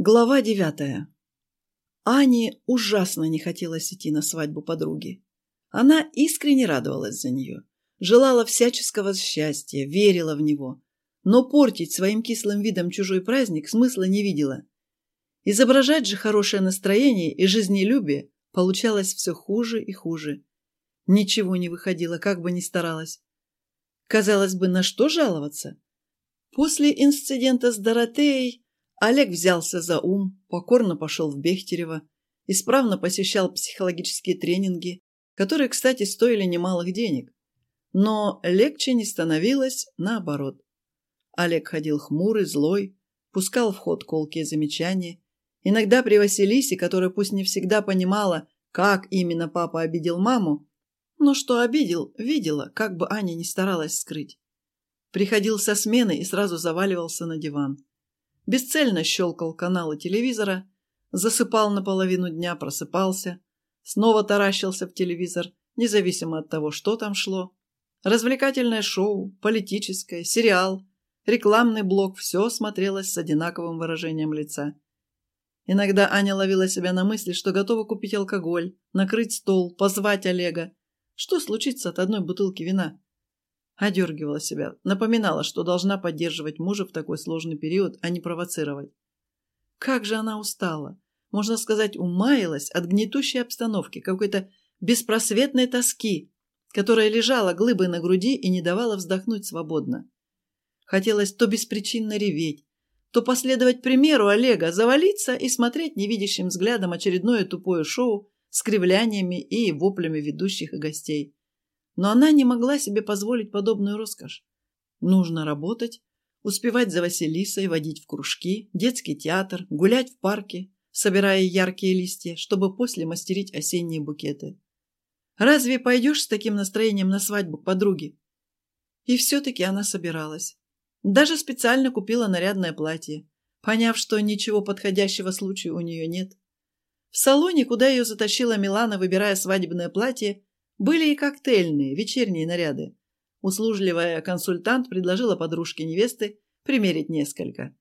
Глава девятая. Ане ужасно не хотелось идти на свадьбу подруги. Она искренне радовалась за нее, желала всяческого счастья, верила в него, но портить своим кислым видом чужой праздник смысла не видела. Изображать же хорошее настроение и жизнелюбие получалось все хуже и хуже. Ничего не выходило, как бы ни старалась. Казалось бы, на что жаловаться? После инцидента с Доротеей Олег взялся за ум, покорно пошел в Бехтерево, исправно посещал психологические тренинги, которые, кстати, стоили немалых денег. Но легче не становилось, наоборот. Олег ходил хмурый, злой, пускал в ход колкие замечания. Иногда при Василисе, которая пусть не всегда понимала, как именно папа обидел маму, но что обидел, видела, как бы Аня не старалась скрыть. Приходил со смены и сразу заваливался на диван бесцельно щелкал каналы телевизора, засыпал наполовину дня, просыпался, снова таращился в телевизор, независимо от того, что там шло. Развлекательное шоу, политическое, сериал, рекламный блок – все смотрелось с одинаковым выражением лица. Иногда Аня ловила себя на мысли, что готова купить алкоголь, накрыть стол, позвать Олега. Что случится от одной бутылки вина? Одергивала себя, напоминала, что должна поддерживать мужа в такой сложный период, а не провоцировать. Как же она устала! Можно сказать, умаялась от гнетущей обстановки, какой-то беспросветной тоски, которая лежала глыбой на груди и не давала вздохнуть свободно. Хотелось то беспричинно реветь, то последовать примеру Олега, завалиться и смотреть невидящим взглядом очередное тупое шоу с кривляниями и воплями ведущих и гостей. Но она не могла себе позволить подобную роскошь. Нужно работать, успевать за Василисой, водить в кружки, детский театр, гулять в парке, собирая яркие листья, чтобы после мастерить осенние букеты. Разве пойдешь с таким настроением на свадьбу к подруге? И все-таки она собиралась. Даже специально купила нарядное платье, поняв, что ничего подходящего случаю у нее нет. В салоне, куда ее затащила Милана, выбирая свадебное платье, были и коктейльные, вечерние наряды. Услужливая консультант предложила подружке невесты примерить несколько.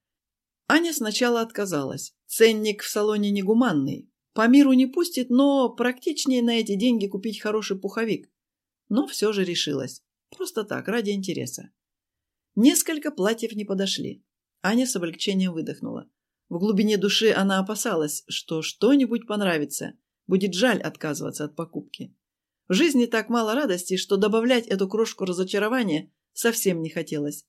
Аня сначала отказалась. Ценник в салоне негуманный. По миру не пустит, но практичнее на эти деньги купить хороший пуховик. Но все же решилась. Просто так, ради интереса. Несколько платьев не подошли. Аня с облегчением выдохнула. В глубине души она опасалась, что что-нибудь понравится. Будет жаль отказываться от покупки. В жизни так мало радости, что добавлять эту крошку разочарования совсем не хотелось.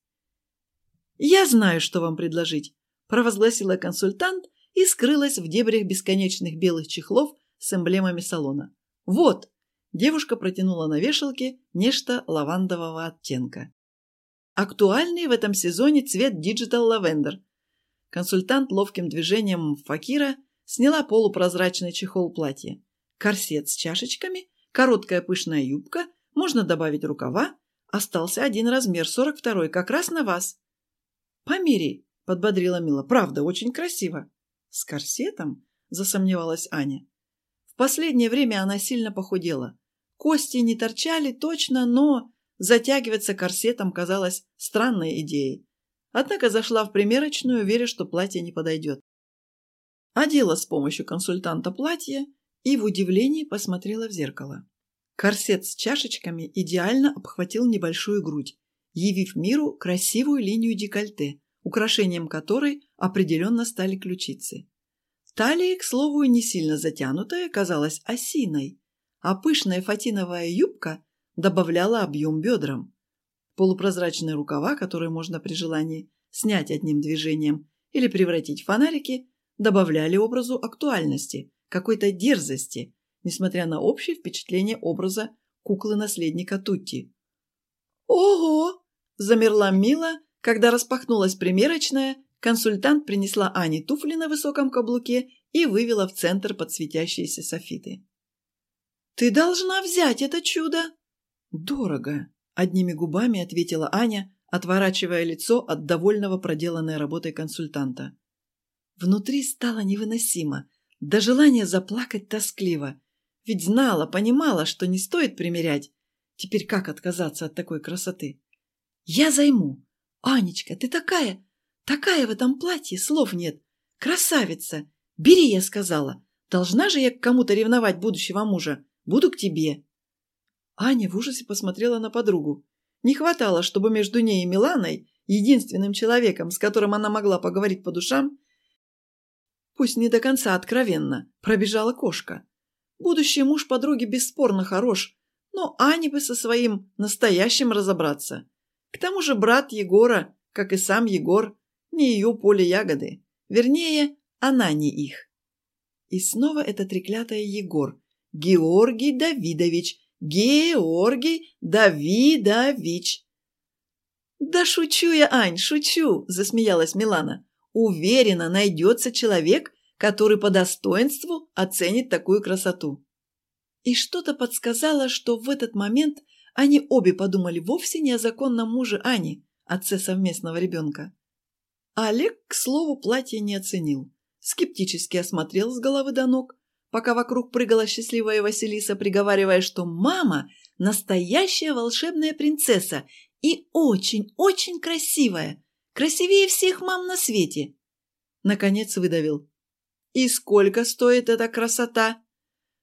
«Я знаю, что вам предложить», – провозгласила консультант и скрылась в дебрях бесконечных белых чехлов с эмблемами салона. «Вот!» – девушка протянула на вешалке нечто лавандового оттенка. Актуальный в этом сезоне цвет Digital Lavender. Консультант ловким движением факира сняла полупрозрачный чехол платья. Корсет с чашечками – Короткая пышная юбка, можно добавить рукава. Остался один размер, сорок второй, как раз на вас. «Помери», — подбодрила Мила. «Правда, очень красиво». «С корсетом?» — засомневалась Аня. В последнее время она сильно похудела. Кости не торчали точно, но затягиваться корсетом казалось странной идеей. Однако зашла в примерочную, веря, что платье не подойдет. Одела с помощью консультанта платье и в удивлении посмотрела в зеркало. Корсет с чашечками идеально обхватил небольшую грудь, явив миру красивую линию декольте, украшением которой определенно стали ключицы. Талия, к слову, не сильно затянутая, казалась осиной, а пышная фатиновая юбка добавляла объем бедрам. Полупрозрачные рукава, которые можно при желании снять одним движением или превратить в фонарики, добавляли образу актуальности, какой-то дерзости, несмотря на общее впечатление образа куклы-наследника Тутти. «Ого!» – замерла Мила, когда распахнулась примерочная, консультант принесла Ане туфли на высоком каблуке и вывела в центр под светящиеся софиты. «Ты должна взять это чудо!» «Дорого!» – одними губами ответила Аня, отворачивая лицо от довольного проделанной работой консультанта. Внутри стало невыносимо, до желания заплакать тоскливо. Ведь знала, понимала, что не стоит примерять. Теперь как отказаться от такой красоты? Я займу. Анечка, ты такая, такая в этом платье, слов нет. Красавица! Бери, я сказала. Должна же я к кому-то ревновать будущего мужа. Буду к тебе. Аня в ужасе посмотрела на подругу. Не хватало, чтобы между ней и Миланой, единственным человеком, с которым она могла поговорить по душам, пусть не до конца откровенно, пробежала кошка. Будущий муж подруги бесспорно хорош, но Ане бы со своим настоящим разобраться. К тому же брат Егора, как и сам Егор, не ее поле ягоды. Вернее, она не их. И снова это треклятое Егор. Георгий Давидович. Георгий Давидович. «Да шучу я, Ань, шучу!» – засмеялась Милана. «Уверена, найдется человек, который по достоинству оценит такую красоту». И что-то подсказало, что в этот момент они обе подумали вовсе не о законном муже Ани, отце совместного ребенка. Олег, к слову, платье не оценил. Скептически осмотрел с головы до ног, пока вокруг прыгала счастливая Василиса, приговаривая, что мама – настоящая волшебная принцесса и очень-очень красивая, красивее всех мам на свете. Наконец выдавил. «И сколько стоит эта красота?»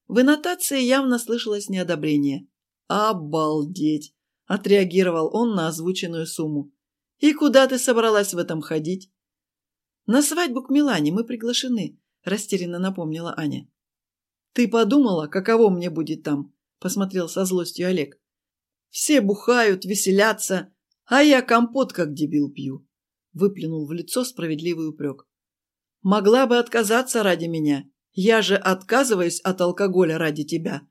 В иннотации явно слышалось неодобрение. «Обалдеть!» – отреагировал он на озвученную сумму. «И куда ты собралась в этом ходить?» «На свадьбу к Милане мы приглашены», – растерянно напомнила Аня. «Ты подумала, каково мне будет там?» – посмотрел со злостью Олег. «Все бухают, веселятся, а я компот как дебил пью», – выплюнул в лицо справедливый упрек. «Могла бы отказаться ради меня. Я же отказываюсь от алкоголя ради тебя».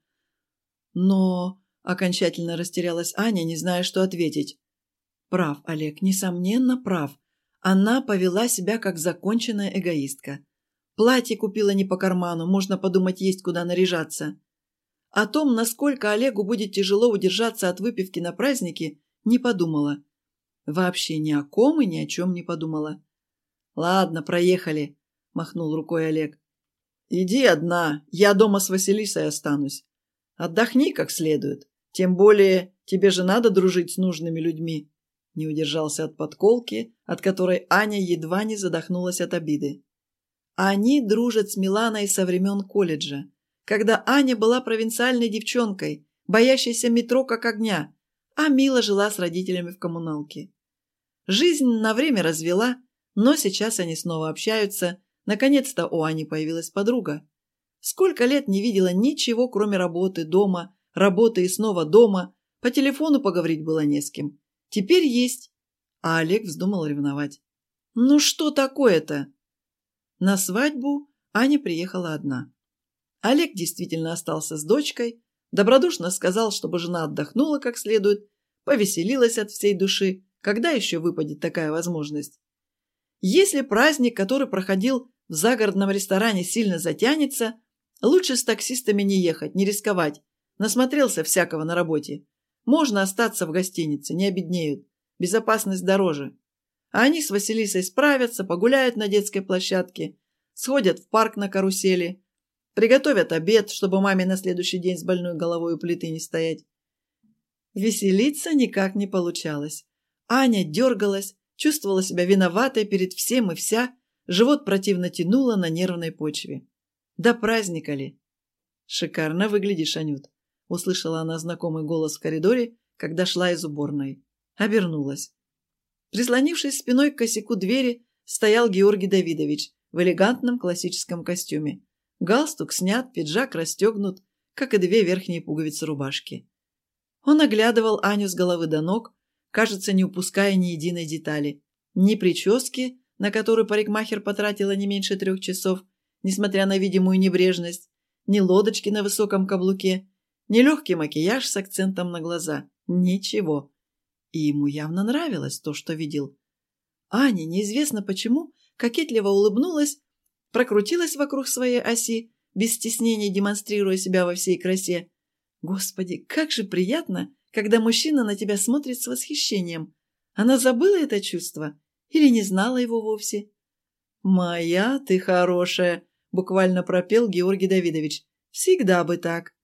«Но...» – окончательно растерялась Аня, не зная, что ответить. «Прав, Олег, несомненно, прав. Она повела себя как законченная эгоистка. Платье купила не по карману, можно подумать, есть куда наряжаться. О том, насколько Олегу будет тяжело удержаться от выпивки на празднике, не подумала. Вообще ни о ком и ни о чем не подумала. «Ладно, проехали», – махнул рукой Олег. «Иди одна, я дома с Василисой останусь. Отдохни как следует. Тем более тебе же надо дружить с нужными людьми». Не удержался от подколки, от которой Аня едва не задохнулась от обиды. Они дружат с Миланой со времен колледжа, когда Аня была провинциальной девчонкой, боящейся метро как огня, а Мила жила с родителями в коммуналке. Жизнь на время развела, но сейчас они снова общаются. Наконец-то у Ани появилась подруга. Сколько лет не видела ничего, кроме работы, дома, работы и снова дома. По телефону поговорить было не с кем. Теперь есть. А Олег вздумал ревновать. Ну что такое-то? На свадьбу Аня приехала одна. Олег действительно остался с дочкой, добродушно сказал, чтобы жена отдохнула как следует, повеселилась от всей души, когда еще выпадет такая возможность. Если праздник, который проходил в загородном ресторане, сильно затянется, лучше с таксистами не ехать, не рисковать. Насмотрелся всякого на работе. Можно остаться в гостинице, не обеднеют. Безопасность дороже. А они с Василисой справятся, погуляют на детской площадке, сходят в парк на карусели, приготовят обед, чтобы маме на следующий день с больной головой у плиты не стоять. Веселиться никак не получалось. Аня дергалась, чувствовала себя виноватой перед всем и вся, живот противно тянуло на нервной почве. Да праздника ли? Шикарно выглядишь, Анют, услышала она знакомый голос в коридоре, когда шла из уборной. Обернулась. Прислонившись спиной к косяку двери, стоял Георгий Давидович в элегантном классическом костюме. Галстук снят, пиджак расстегнут, как и две верхние пуговицы рубашки. Он оглядывал Аню с головы до ног, кажется, не упуская ни единой детали. Ни прически, на которую парикмахер потратила не меньше трех часов, несмотря на видимую небрежность, ни лодочки на высоком каблуке, ни легкий макияж с акцентом на глаза. Ничего. И ему явно нравилось то, что видел. Аня, неизвестно почему, кокетливо улыбнулась, прокрутилась вокруг своей оси, без стеснения демонстрируя себя во всей красе. Господи, как же приятно, когда мужчина на тебя смотрит с восхищением. Она забыла это чувство или не знала его вовсе? «Моя ты хорошая», — буквально пропел Георгий Давидович. «Всегда бы так».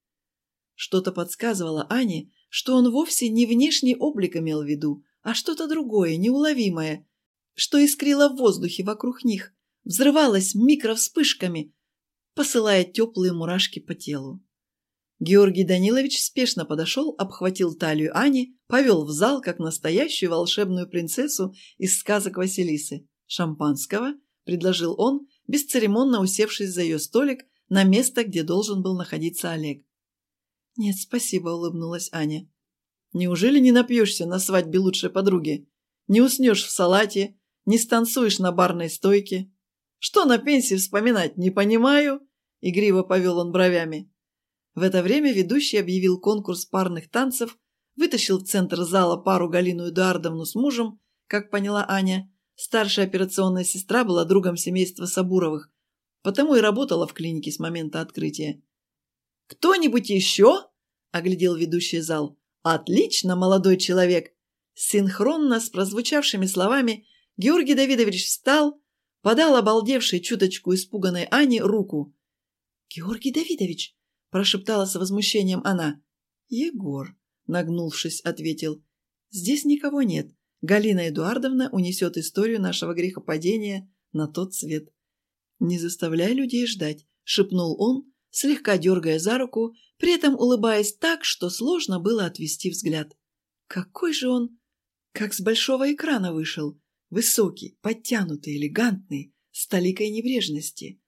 Что-то подсказывало Ане, что он вовсе не внешний облик имел в виду, а что-то другое, неуловимое, что искрило в воздухе вокруг них, взрывалась микровспышками, посылая теплые мурашки по телу. Георгий Данилович спешно подошел, обхватил талию Ани, повел в зал, как настоящую волшебную принцессу из сказок Василисы. «Шампанского?» – предложил он, бесцеремонно усевшись за ее столик на место, где должен был находиться Олег. «Нет, спасибо», – улыбнулась Аня. «Неужели не напьешься на свадьбе лучшей подруги? Не уснешь в салате, не станцуешь на барной стойке? Что на пенсии вспоминать, не понимаю?» – игриво повел он бровями. В это время ведущий объявил конкурс парных танцев, вытащил в центр зала пару Галину Эдуардовну с мужем, как поняла Аня. Старшая операционная сестра была другом семейства Сабуровых, потому и работала в клинике с момента открытия. «Кто-нибудь еще?» – оглядел ведущий зал. «Отлично, молодой человек!» Синхронно с прозвучавшими словами Георгий Давидович встал, подал обалдевшей чуточку испуганной Ане руку. «Георгий Давидович!» – прошептала с возмущением она. «Егор», – нагнувшись, ответил. «Здесь никого нет. Галина Эдуардовна унесет историю нашего грехопадения на тот свет». «Не заставляй людей ждать», – шепнул он, слегка дергая за руку, при этом улыбаясь так, что сложно было отвести взгляд. Какой же он, как с большого экрана вышел, высокий, подтянутый, элегантный, с толикой небрежности.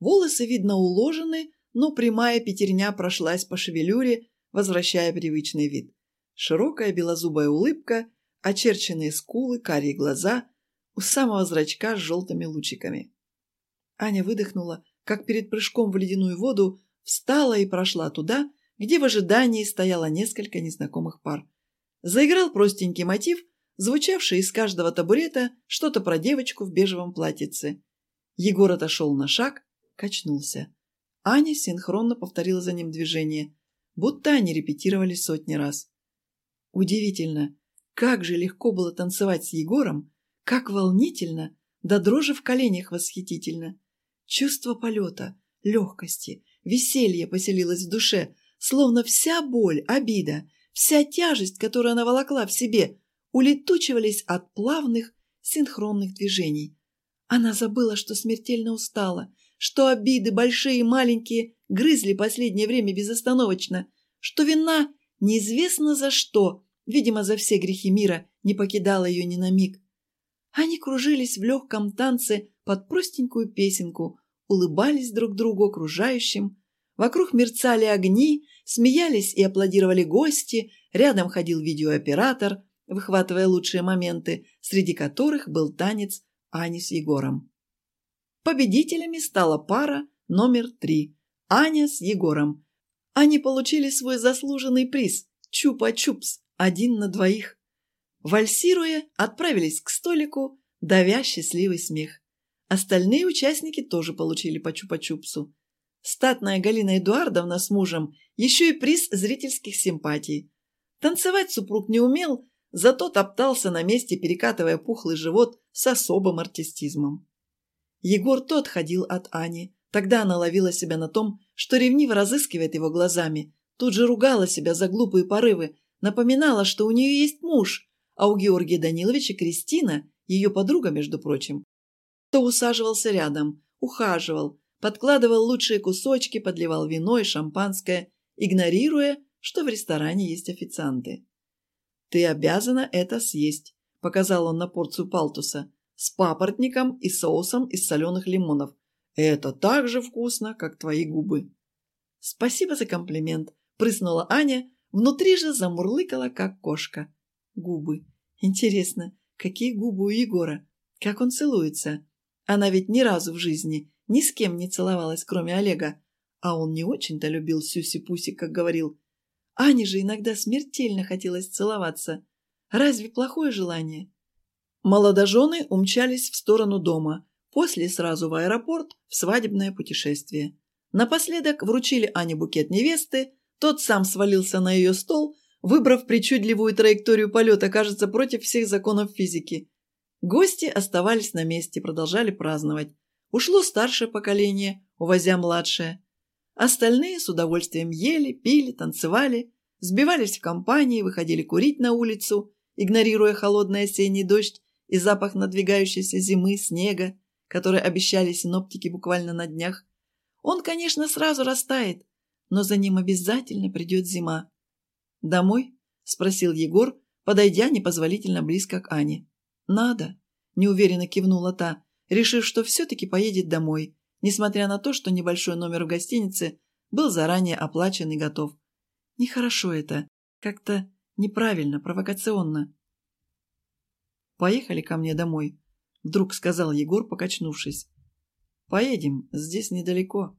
Волосы, видно, уложены, но прямая пятерня прошлась по шевелюре, возвращая привычный вид. Широкая белозубая улыбка, очерченные скулы, карие глаза, у самого зрачка с желтыми лучиками. Аня выдохнула, как перед прыжком в ледяную воду, встала и прошла туда, где в ожидании стояло несколько незнакомых пар. Заиграл простенький мотив, звучавший из каждого табурета что-то про девочку в бежевом платьице. Егор отошел на шаг, качнулся. Аня синхронно повторила за ним движение, будто они репетировали сотни раз. Удивительно, как же легко было танцевать с Егором, как волнительно, да дрожи в коленях восхитительно. Чувство полета, легкости, веселья поселилось в душе, словно вся боль, обида, вся тяжесть, которую она волокла в себе, улетучивались от плавных, синхронных движений. Она забыла, что смертельно устала, что обиды, большие и маленькие, грызли последнее время безостановочно, что вина, неизвестно за что, видимо, за все грехи мира, не покидала ее ни на миг. Они кружились в легком танце под простенькую песенку, улыбались друг другу окружающим. Вокруг мерцали огни, смеялись и аплодировали гости, рядом ходил видеооператор, выхватывая лучшие моменты, среди которых был танец Ани с Егором. Победителями стала пара номер три – Аня с Егором. Они получили свой заслуженный приз – Чупа-Чупс, один на двоих. Вальсируя, отправились к столику, давя счастливый смех. Остальные участники тоже получили по Чупа-Чупсу. Статная Галина Эдуардовна с мужем еще и приз зрительских симпатий. Танцевать супруг не умел, зато топтался на месте, перекатывая пухлый живот с особым артистизмом. Егор тот ходил от Ани. Тогда она ловила себя на том, что ревниво разыскивает его глазами. Тут же ругала себя за глупые порывы, напоминала, что у нее есть муж, а у Георгия Даниловича Кристина, ее подруга, между прочим. То усаживался рядом, ухаживал, подкладывал лучшие кусочки, подливал вино и шампанское, игнорируя, что в ресторане есть официанты. «Ты обязана это съесть», – показал он на порцию палтуса с папоротником и соусом из соленых лимонов. Это так же вкусно, как твои губы. Спасибо за комплимент, прыснула Аня, внутри же замурлыкала, как кошка. Губы. Интересно, какие губы у Егора? Как он целуется? Она ведь ни разу в жизни ни с кем не целовалась, кроме Олега. А он не очень-то любил Сюси-Пуси, как говорил. Ане же иногда смертельно хотелось целоваться. Разве плохое желание? Молодожены умчались в сторону дома, после сразу в аэропорт в свадебное путешествие. Напоследок вручили Ане букет невесты, тот сам свалился на ее стол, выбрав причудливую траекторию полета, кажется, против всех законов физики. Гости оставались на месте, продолжали праздновать. Ушло старшее поколение, увозя младшее. Остальные с удовольствием ели, пили, танцевали, сбивались в компании, выходили курить на улицу, игнорируя холодный осенний дождь и запах надвигающейся зимы, снега, который обещали синоптики буквально на днях. Он, конечно, сразу растает, но за ним обязательно придет зима. «Домой?» – спросил Егор, подойдя непозволительно близко к Ане. «Надо», – неуверенно кивнула та, решив, что все-таки поедет домой, несмотря на то, что небольшой номер в гостинице был заранее оплачен и готов. Нехорошо это, как-то неправильно, провокационно. «Поехали ко мне домой», — вдруг сказал Егор, покачнувшись. «Поедем, здесь недалеко».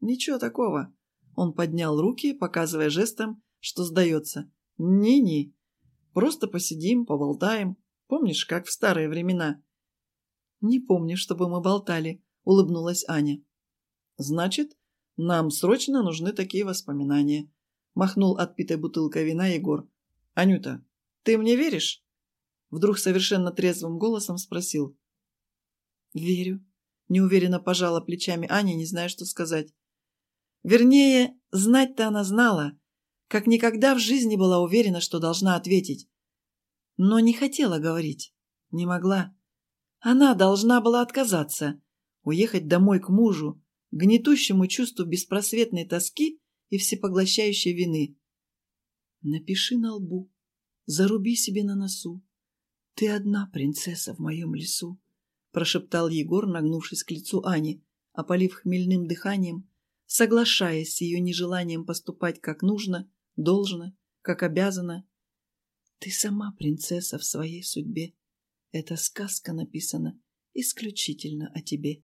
«Ничего такого». Он поднял руки, показывая жестом, что сдается. «Не-не, просто посидим, поболтаем. Помнишь, как в старые времена?» «Не помню, чтобы мы болтали», — улыбнулась Аня. «Значит, нам срочно нужны такие воспоминания», — махнул отпитой бутылкой вина Егор. «Анюта, ты мне веришь?» Вдруг совершенно трезвым голосом спросил. «Верю», — неуверенно пожала плечами Аня, не зная, что сказать. Вернее, знать-то она знала, как никогда в жизни была уверена, что должна ответить. Но не хотела говорить, не могла. Она должна была отказаться, уехать домой к мужу, гнетущему чувству беспросветной тоски и всепоглощающей вины. Напиши на лбу, заруби себе на носу. Ты одна принцесса в моем лесу, прошептал Егор, нагнувшись к лицу Ани, опалив хмельным дыханием, соглашаясь с ее нежеланием поступать как нужно, должно, как обязано. Ты сама принцесса в своей судьбе. Эта сказка написана исключительно о тебе.